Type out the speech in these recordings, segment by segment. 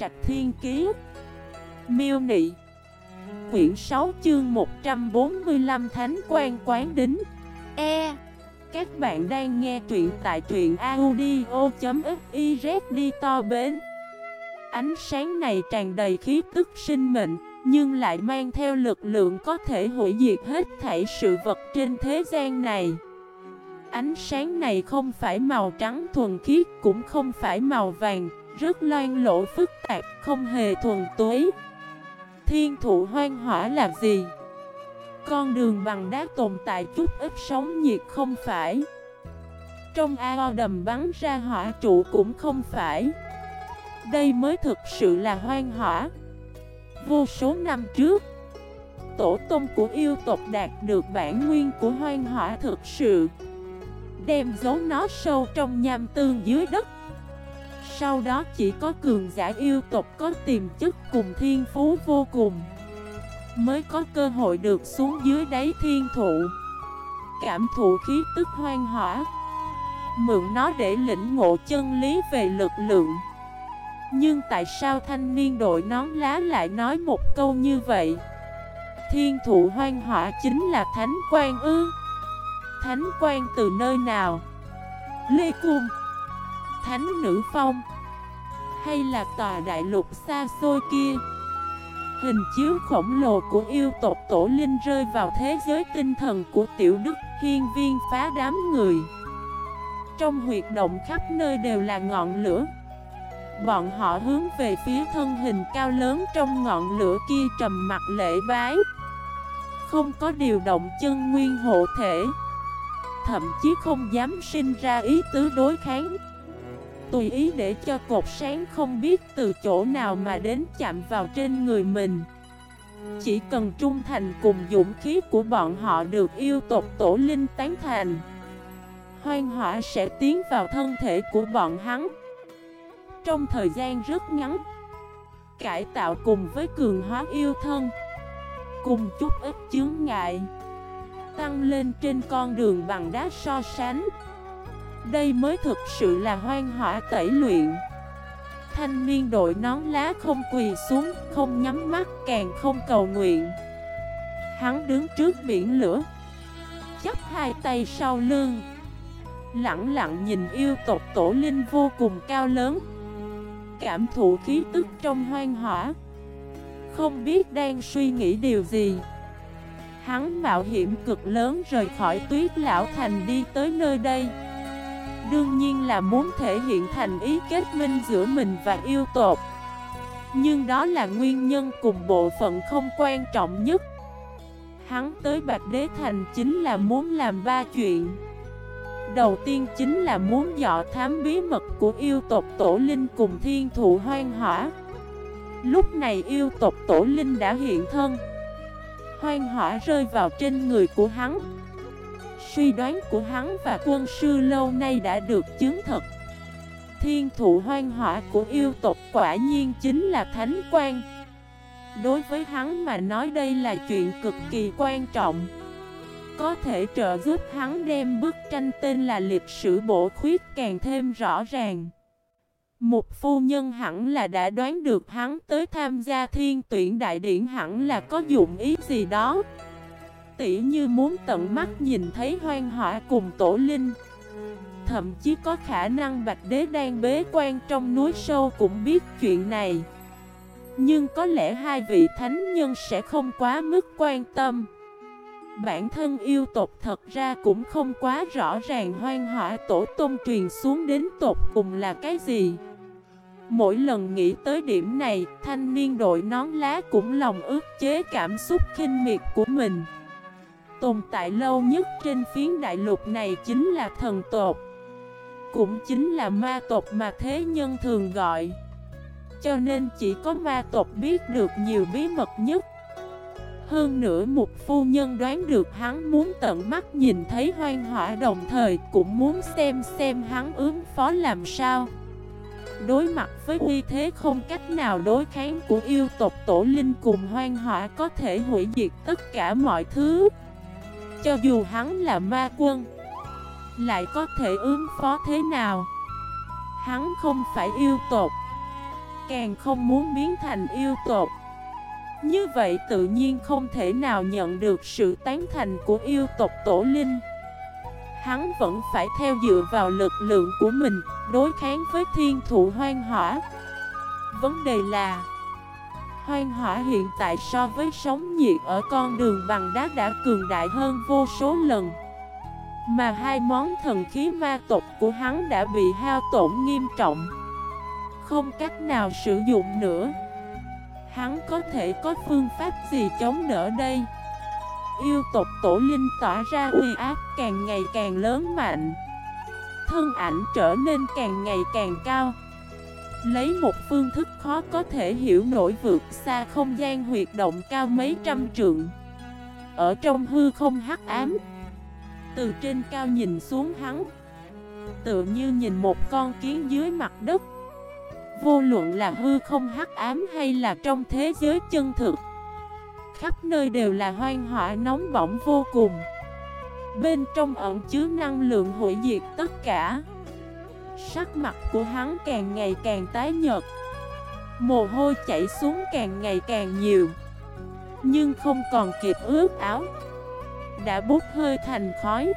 Trạch Thiên Kiế Miêu Nị. Quyển 6 chương 145 Thánh quan quán đính. E. Các bạn đang nghe truyện tại truyện audio.xyz đi to bến. Ánh sáng này tràn đầy khí tức sinh mệnh, Nhưng lại mang theo lực lượng có thể hủy diệt hết thảy sự vật trên thế gian này. Ánh sáng này không phải màu trắng thuần khiết, cũng không phải màu vàng rất loan lộ phức tạp, không hề thuần túy. Thiên thụ hoang hỏa là gì? Con đường bằng đá tồn tại chút ít sóng nhiệt không phải. Trong ao đầm bắn ra hỏa trụ cũng không phải. Đây mới thực sự là hoang hỏa. Vô số năm trước Tổ tông của yêu tộc đạt được bản nguyên của hoang hỏa thực sự Đem giấu nó sâu trong nham tương dưới đất. Sau đó chỉ có cường giả yêu tộc có tiềm chất cùng thiên phú vô cùng Mới có cơ hội được xuống dưới đáy thiên thụ. Cảm thụ khí tức hoang hỏa, Mượn nó để lĩnh ngộ chân lý về lực lượng. Nhưng tại sao thanh niên đội nón lá lại nói một câu như vậy? Thiên thụ hoang hỏa chính là thánh quan ư? Thánh quan từ nơi nào? Lê Cung. Thánh Nữ Phong Hay là tòa đại lục xa xôi kia? Hình chiếu khổng lồ của yêu tộc tổ linh rơi vào thế giới tinh thần của tiểu đức hiên viên phá đám người. Trong huyệt động khắp nơi đều là ngọn lửa. Bọn họ hướng về phía thân hình cao lớn trong ngọn lửa kia trầm mặt lễ bái. Không có điều động chân nguyên hộ thể, thậm chí không dám sinh ra ý tứ đối kháng. Tùy ý để cho cột sáng không biết từ chỗ nào mà đến chạm vào trên người mình. Chỉ cần trung thành cùng dũng khí của bọn họ được yêu tộc tổ linh tán thành Hoang hỏa sẽ tiến vào thân thể của bọn hắn. Trong thời gian rất ngắn, Cải tạo cùng với cường hóa yêu thân, Cùng chút ít chướng ngại, tăng lên trên con đường bằng đá so sánh. Đây mới thực sự là hoang hỏa tẩy luyện. Thanh niên đội nón lá không quỳ xuống, không nhắm mắt, càng không cầu nguyện. Hắn đứng trước biển lửa Chấp hai tay sau lưng Lặng lặng nhìn yêu tộc tổ linh vô cùng cao lớn. Cảm thụ khí tức trong hoang hỏa Không biết đang suy nghĩ điều gì. Hắn mạo hiểm cực lớn rời khỏi tuyết lão thành đi tới nơi đây. Đương nhiên là muốn thể hiện thành ý kết minh giữa mình và yêu tộc, Nhưng đó là nguyên nhân cùng bộ phận không quan trọng nhất. Hắn tới Bạch Đế Thành chính là muốn làm ba chuyện. Đầu tiên chính là muốn dọ thám bí mật của yêu tộc Tổ Linh cùng thiên thụ hoang hỏa. Lúc này yêu tộc Tổ Linh đã hiện thân. Hoang hỏa rơi vào trên người của hắn. Suy đoán của hắn và quân sư lâu nay đã được chứng thực. Thiên thụ hoang hỏa của yêu tộc quả nhiên chính là thánh quan Đối với hắn mà nói đây là chuyện cực kỳ quan trọng. Có thể trợ giúp hắn đem bức tranh tên là lịch sử bổ khuyết càng thêm rõ ràng. Một phu nhân hẳn là đã đoán được hắn tới tham gia thiên tuyển đại điển hẳn là có dụng ý gì đó. Tỉ như muốn tận mắt nhìn thấy hoang hỏa cùng tổ linh. Thậm chí có khả năng Bạch Đế đang bế quan trong núi sâu cũng biết chuyện này. Nhưng có lẽ hai vị thánh nhân sẽ không quá mức quan tâm. Bản thân yêu tộc thật ra cũng không quá rõ ràng hoang hỏa tổ tôn truyền xuống đến tộc cùng là cái gì. Mỗi lần nghĩ tới điểm này, thanh niên đội nón lá cũng lòng ước chế cảm xúc khinh miệt của mình. Tồn tại lâu nhất trên phiến đại lục này chính là thần tộc. Cũng chính là ma tộc mà thế nhân thường gọi. Cho nên chỉ có ma tộc biết được nhiều bí mật nhất. Hơn nữa một phu nhân đoán được hắn muốn tận mắt nhìn thấy hoang hỏa đồng thời cũng muốn xem xem hắn ứng phó làm sao. Đối mặt với uy thế không cách nào đối kháng của yêu tộc tổ linh cùng hoang hỏa có thể hủy diệt tất cả mọi thứ cho dù hắn là ma quân Lại có thể ứng phó thế nào Hắn không phải yêu tộc càng không muốn biến thành yêu tộc. Như vậy tự nhiên không thể nào nhận được sự tán thành của yêu tộc tổ linh. Hắn vẫn phải theo dựa vào lực lượng của mình, đối kháng với thiên thụ hoang hỏa. Vấn đề là Hoang hỏa hiện tại so với sóng nhiệt ở con đường bằng đá đã cường đại hơn vô số lần. Mà hai món thần khí ma tộc của hắn đã bị hao tổn nghiêm trọng. Không cách nào sử dụng nữa. Hắn có thể có phương pháp gì chống đỡ đây? Yêu tộc tổ linh tỏa ra uy áp càng ngày càng lớn mạnh. Thân ảnh trở nên càng ngày càng cao. Lấy một phương thức khó có thể hiểu nổi vượt xa không gian huyệt động cao mấy trăm trượng. Ở trong hư không hắc ám, Từ trên cao nhìn xuống hắn Tựa như nhìn một con kiến dưới mặt đất. Vô luận là hư không hắc ám hay là trong thế giới chân thực, Khắp nơi đều là hoang họa nóng bỏng vô cùng. Bên trong ẩn chứa năng lượng hủy diệt tất cả. Sắc mặt của hắn càng ngày càng tái nhợt. Mồ hôi chảy xuống càng ngày càng nhiều. Nhưng không còn kịp ướt áo. Đã bút hơi thành khói.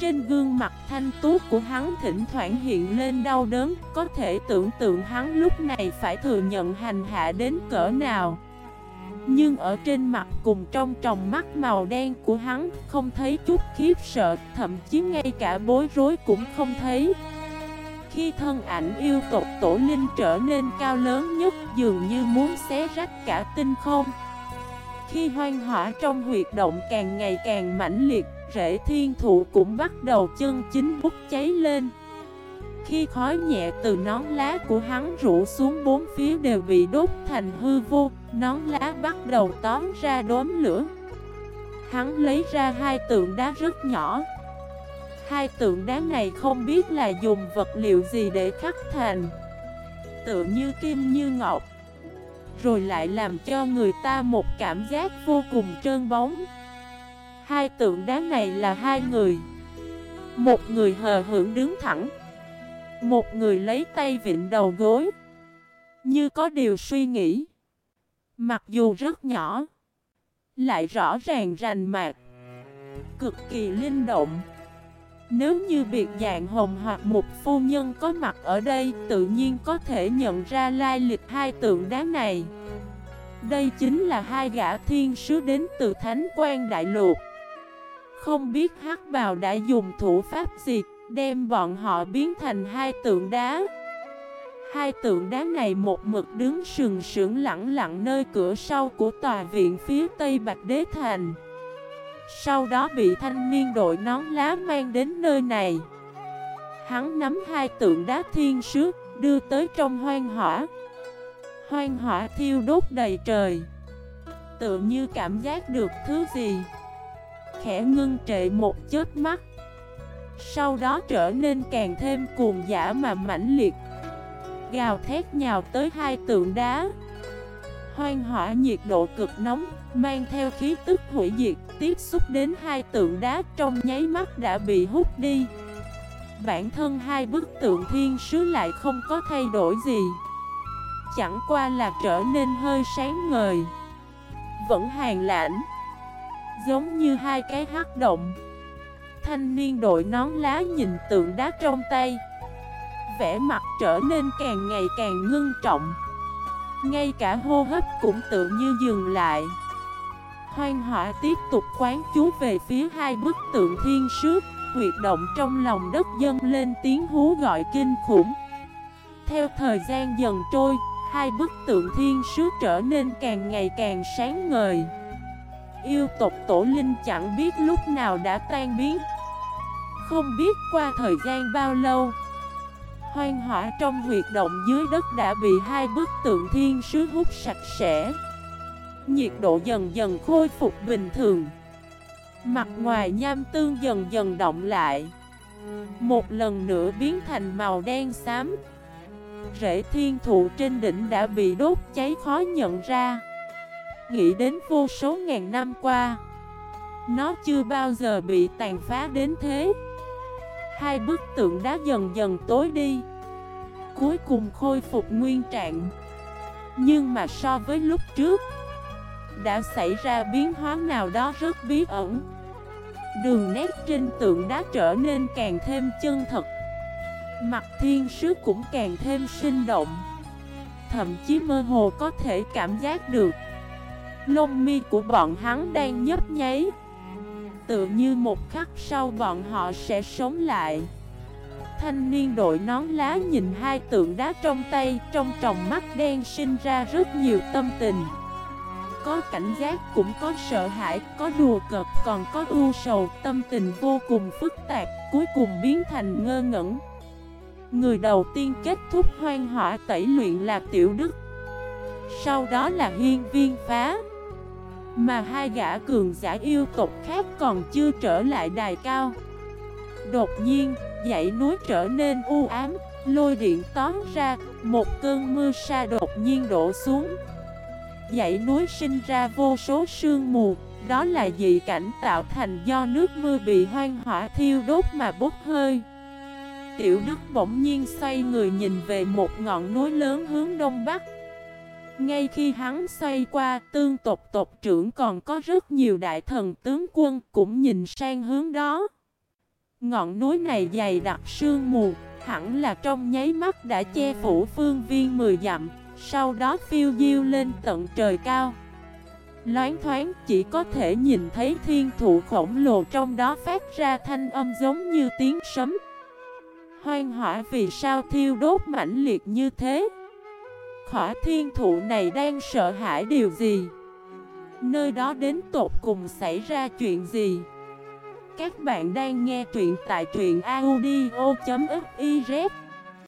Trên gương mặt thanh tú của hắn thỉnh thoảng hiện lên đau đớn. Có thể tưởng tượng hắn lúc này phải thừa nhận hành hạ đến cỡ nào. Nhưng ở trên mặt cùng trong tròng mắt màu đen của hắn, Không thấy chút khiếp sợ. Thậm chí ngay cả bối rối cũng không thấy khi thân ảnh yêu tộc tổ linh trở nên cao lớn nhất, dường như muốn xé rách cả tinh không. Khi hoang hỏa trong huyệt động càng ngày càng mãnh liệt, Rễ thiên thụ cũng bắt đầu chân chính bút cháy lên. Khi khói nhẹ từ nón lá của hắn rủ xuống bốn phía đều bị đốt thành hư vô, Nón lá bắt đầu tóm ra đốm lửa. Hắn lấy ra hai tượng đá rất nhỏ Hai tượng đá này không biết là dùng vật liệu gì để khắc thành. Tựa như kim như ngọc. Rồi lại làm cho người ta một cảm giác vô cùng trơn bóng. Hai tượng đá này là hai người. Một người hờ hưởng đứng thẳng. Một người lấy tay vịn đầu gối. Như có điều suy nghĩ. Mặc dù rất nhỏ, Lại rõ ràng rành mạc, Cực kỳ linh động nếu như biệt dạng hồng hoặc một phu nhân có mặt ở đây, Tự nhiên có thể nhận ra lai lịch hai tượng đá này. Đây chính là hai gã thiên sứ đến từ Thánh quan Đại Lục. Không biết hắc bào đã dùng thủ pháp gì Đem bọn họ biến thành hai tượng đá. Hai tượng đá này một mực đứng sừng sững lặng lặng nơi cửa sau của tòa viện phía tây Bạch Đế Thành sau đó bị thanh niên đội nón lá mang đến nơi này. Hắn nắm hai tượng đá thiên sứ, Đưa tới trong hoang hỏa. Hoang hỏa thiêu đốt đầy trời. Tự như cảm giác được thứ gì. Khẽ ngưng trệ một chết mắt. Sau đó trở nên càng thêm cuồng dã mà mãnh liệt. Gào thét nhào tới hai tượng đá. Hoang hỏa nhiệt độ cực nóng, Mang theo khí tức hủy diệt. Tiếp xúc đến hai tượng đá trong nháy mắt đã bị hút đi. Bản thân hai bức tượng thiên sứ lại không có thay đổi gì. Chẳng qua là trở nên hơi sáng ngời. Vẫn hàng lãnh. Giống như hai cái hắc động. Thanh niên đội nón lá nhìn tượng đá trong tay. Vẻ mặt trở nên càng ngày càng ngưng trọng. Ngay cả hô hấp cũng tự như dừng lại. Hoang hỏa tiếp tục quán chú về phía hai bức tượng thiên sứ Huyệt động trong lòng đất dâng lên tiếng hú gọi kinh khủng. Theo thời gian dần trôi, Hai bức tượng thiên sứ trở nên càng ngày càng sáng ngời. Yêu tộc tổ linh chẳng biết lúc nào đã tan biến. Không biết qua thời gian bao lâu Hoang hỏa trong huyệt động dưới đất đã bị hai bức tượng thiên sứ hút sạch sẽ. Nhiệt độ dần dần khôi phục bình thường. Mặt ngoài nham tương dần dần động lại. Một lần nữa biến thành màu đen xám. Rễ thiên thụ trên đỉnh đã bị đốt cháy khó nhận ra. Nghĩ đến vô số ngàn năm qua, Nó chưa bao giờ bị tàn phá đến thế. Hai bức tượng đá dần dần tối đi, cuối cùng khôi phục nguyên trạng. Nhưng mà so với lúc trước đã xảy ra biến hóa nào đó rất bí ẩn. Đường nét trên tượng đá trở nên càng thêm chân thật. Mặt thiên sứ cũng càng thêm sinh động. Thậm chí mơ hồ có thể cảm giác được. Lông mi của bọn hắn đang nhấp nháy. Tự như một khắc sau bọn họ sẽ sống lại. Thanh niên đội nón lá nhìn hai tượng đá trong tay, Trong tròng mắt đen sinh ra rất nhiều tâm tình. Có cảnh giác cũng có sợ hãi Có đùa cợt còn có ưu sầu Tâm tình vô cùng phức tạp Cuối cùng biến thành ngơ ngẩn. Người đầu tiên kết thúc hoang hỏa tẩy luyện là Tiểu Đức. Sau đó là Hiên Viên Phá. Mà hai gã cường giả yêu tộc khác còn chưa trở lại đài cao. Đột nhiên, dãy núi trở nên u ám Lôi điện tóm ra, một cơn mưa sa đột nhiên đổ xuống. Dãy núi sinh ra vô số sương mù. Đó là dị cảnh tạo thành do nước mưa bị hoang hỏa thiêu đốt mà bốc hơi. Tiểu Đức bỗng nhiên xoay người nhìn về một ngọn núi lớn hướng đông bắc. Ngay khi hắn xoay qua, tương tộc tộc trưởng còn có rất nhiều đại thần tướng quân cũng nhìn sang hướng đó. Ngọn núi này dày đặc sương mù, Hẳn là trong nháy mắt đã che phủ phương viên 10 dặm. Sau đó phiêu diêu lên tận trời cao. Loáng thoáng chỉ có thể nhìn thấy thiên thụ khổng lồ trong đó phát ra thanh âm giống như tiếng sấm. Hoang hỏa vì sao thiêu đốt mãnh liệt như thế? Khỏa thiên thụ này đang sợ hãi điều gì? Nơi đó đến tột cùng xảy ra chuyện gì? Các bạn đang nghe truyện tại truyện audio.fif